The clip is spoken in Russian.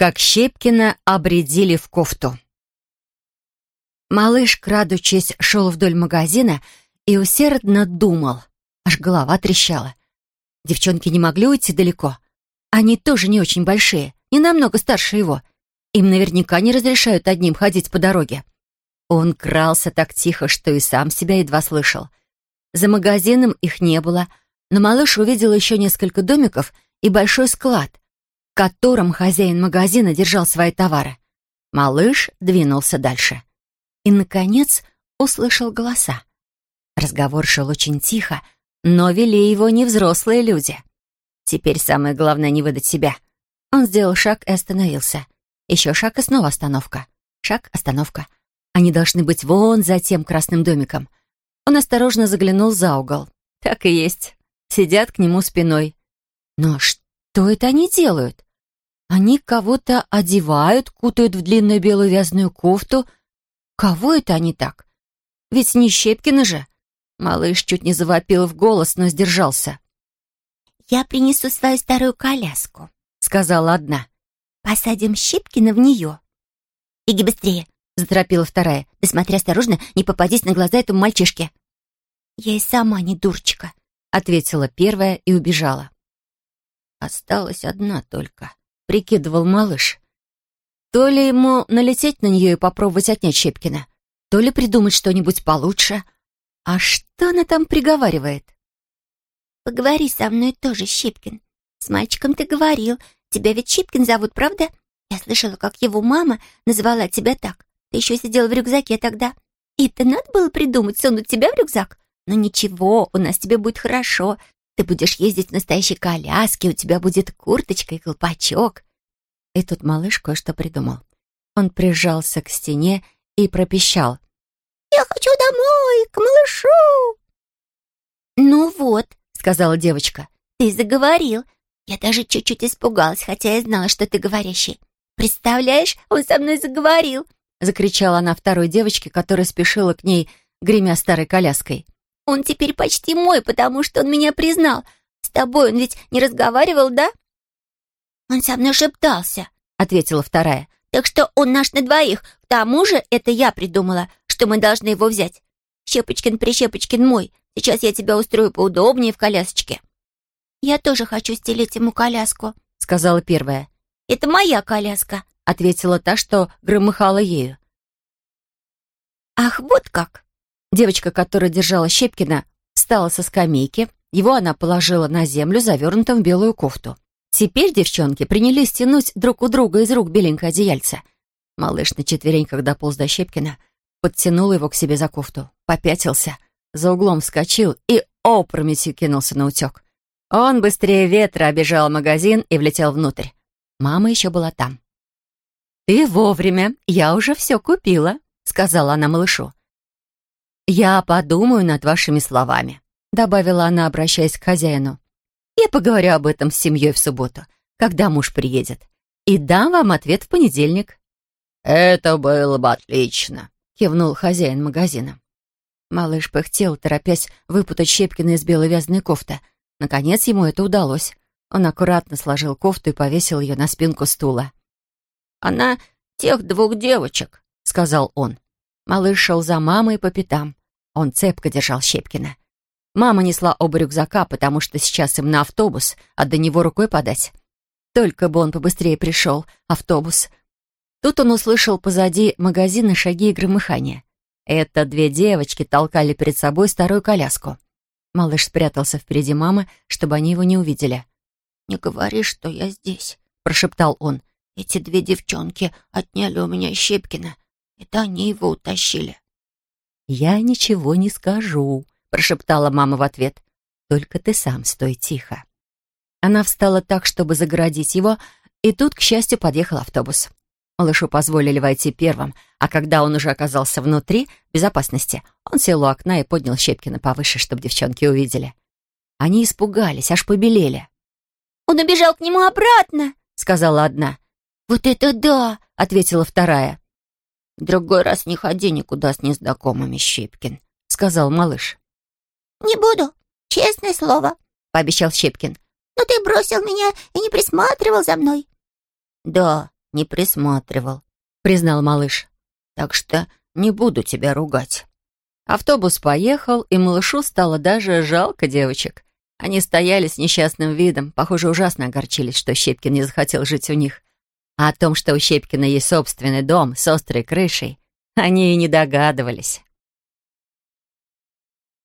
как Щепкина обредили в кофту. Малыш, крадучись, шел вдоль магазина и усердно думал. Аж голова трещала. Девчонки не могли уйти далеко. Они тоже не очень большие, не намного старше его. Им наверняка не разрешают одним ходить по дороге. Он крался так тихо, что и сам себя едва слышал. За магазином их не было, но малыш увидел еще несколько домиков и большой склад, в котором хозяин магазина держал свои товары. Малыш двинулся дальше. И, наконец, услышал голоса. Разговор шел очень тихо, но вели его не взрослые люди. Теперь самое главное не выдать себя. Он сделал шаг и остановился. Еще шаг и снова остановка. Шаг, остановка. Они должны быть вон за тем красным домиком. Он осторожно заглянул за угол. Так и есть. Сидят к нему спиной. Но что это они делают? Они кого-то одевают, кутают в длинную белую вязаную кофту. Кого это они так? Ведь не Щепкина же. Малыш чуть не завопил в голос, но сдержался. «Я принесу свою старую коляску», — сказала одна. «Посадим Щепкина в нее». «Беги быстрее», — заторопила вторая. «Да смотри осторожно, не попадись на глаза этому мальчишке». «Я и сама не дурочка», — ответила первая и убежала. Осталась одна только прикидывал малыш. То ли ему налететь на нее и попробовать отнять Щепкина, то ли придумать что-нибудь получше. А что она там приговаривает? «Поговори со мной тоже, Щепкин. С мальчиком ты говорил. Тебя ведь Щепкин зовут, правда? Я слышала, как его мама назвала тебя так. Ты еще сидел в рюкзаке тогда. И это надо было придумать, сунуть тебя в рюкзак? Но ничего, у нас тебе будет хорошо. Ты будешь ездить в настоящей коляске, у тебя будет курточка и колпачок». И тут малыш кое-что придумал. Он прижался к стене и пропищал. «Я хочу домой, к малышу!» «Ну вот», — сказала девочка, — «ты заговорил. Я даже чуть-чуть испугалась, хотя я знала, что ты говорящий. Представляешь, он со мной заговорил!» — закричала она второй девочке, которая спешила к ней, гремя старой коляской. Он теперь почти мой, потому что он меня признал. С тобой он ведь не разговаривал, да?» «Он со мной шептался», — ответила вторая. «Так что он наш на двоих. К тому же это я придумала, что мы должны его взять. Щепочкин-прищепочкин мой. Сейчас я тебя устрою поудобнее в колясочке». «Я тоже хочу стелить ему коляску», — сказала первая. «Это моя коляска», — ответила та, что громыхала ею. «Ах, вот как!» Девочка, которая держала Щепкина, встала со скамейки. Его она положила на землю, завернутым в белую кофту. Теперь девчонки принялись тянуть друг у друга из рук беленькое одеяльце. Малыш на четвереньках дополз до Щепкина, подтянул его к себе за кофту, попятился, за углом вскочил и опрометью кинулся на утек. Он быстрее ветра обежал магазин и влетел внутрь. Мама еще была там. «Ты вовремя, я уже все купила», — сказала она малышу. «Я подумаю над вашими словами», — добавила она, обращаясь к хозяину. «Я поговорю об этом с семьей в субботу, когда муж приедет, и дам вам ответ в понедельник». «Это было бы отлично», — кивнул хозяин магазина. Малыш пыхтел, торопясь выпутать Щепкина из белой вязаной кофты. Наконец ему это удалось. Он аккуратно сложил кофту и повесил ее на спинку стула. «Она тех двух девочек», — сказал он. Малыш шел за мамой по пятам. Он цепко держал Щепкина. Мама несла оба рюкзака, потому что сейчас им на автобус, а до него рукой подать. Только бы он побыстрее пришел, автобус. Тут он услышал позади магазина шаги и громыхания. Это две девочки толкали перед собой старую коляску. Малыш спрятался впереди мамы, чтобы они его не увидели. «Не говори, что я здесь», — прошептал он. «Эти две девчонки отняли у меня Щепкина. Это они его утащили». «Я ничего не скажу», — прошептала мама в ответ. «Только ты сам стой тихо». Она встала так, чтобы загородить его, и тут, к счастью, подъехал автобус. Малышу позволили войти первым, а когда он уже оказался внутри, в безопасности, он сел у окна и поднял Щепкина повыше, чтобы девчонки увидели. Они испугались, аж побелели. «Он убежал к нему обратно», — сказала одна. «Вот это да!» — ответила вторая. «В другой раз не ходи никуда с незнакомыми, Щепкин», — сказал малыш. «Не буду, честное слово», — пообещал Щепкин. «Но ты бросил меня и не присматривал за мной». «Да, не присматривал», — признал малыш. «Так что не буду тебя ругать». Автобус поехал, и малышу стало даже жалко девочек. Они стояли с несчастным видом, похоже, ужасно огорчились, что Щепкин не захотел жить у них. О том, что у Щепкина есть собственный дом с острой крышей, они и не догадывались.